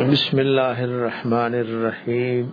بسم الله الرحمن الرحيم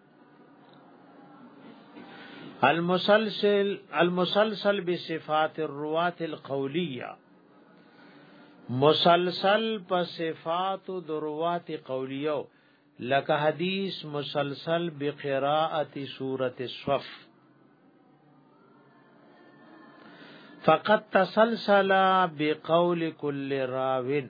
المسلسل المسلسل بصفات الروات القولیه مسلسل په صفات دروات قولیه لکه حدیث مسلسل بقراءه سوره الصف فقط تسلسل بقول كل راوین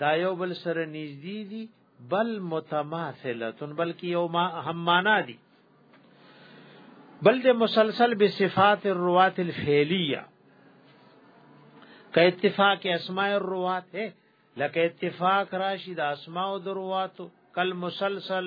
دا یو بل سره نږدې دي بل متماثلتون بلکې یو ما هم معنا دي بل د مسلسل به صفات الروات الفعلیه که اتفاق اسماء الروات ہے لکه اتفاق راشي د اسماء او درواتو کل مسلسل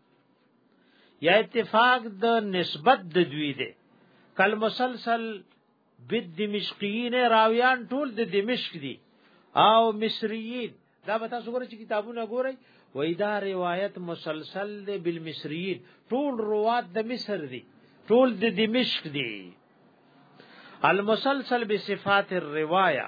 یا اتفاق د نسبت د دوی دی کل مسلسل بد دمشقیین راویان ټول د دمشق دي او مصریین دا به تاسو ګورئ چې کتابونه ګورئ وای دا روایت مسلسل دی بالمصریین ټول روات د مصر دي ټول د دمشق دي المسلسل بصفات الروايه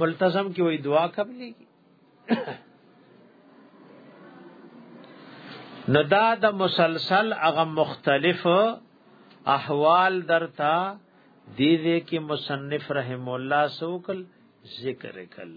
ملتزم کی وای دعا قبلې نو دا د مسلسل هغه مختلف احوال درتا دې دې کې مصنف رحم الله سوکل ذکر کړل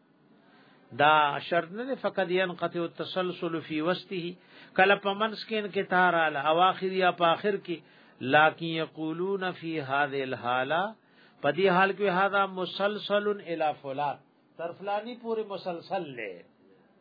دا شرط نه فقط ينقطع التسلسل في وسطه کله په منس کې انقطار اعلی او اخر یا په اخر کې لکن یقولون فی هذه الحاله پدی حال کې هذا مسلسل الی فلان تر فلانی پورې مسلسل لې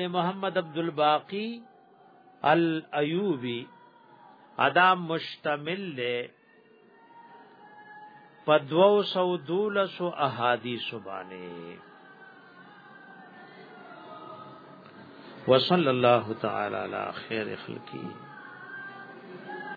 لمحمد عبد الباقی الایوبی ادا مشتمل له په 212 احادیث باندې وصلی الله تعالی علی خیر خلقی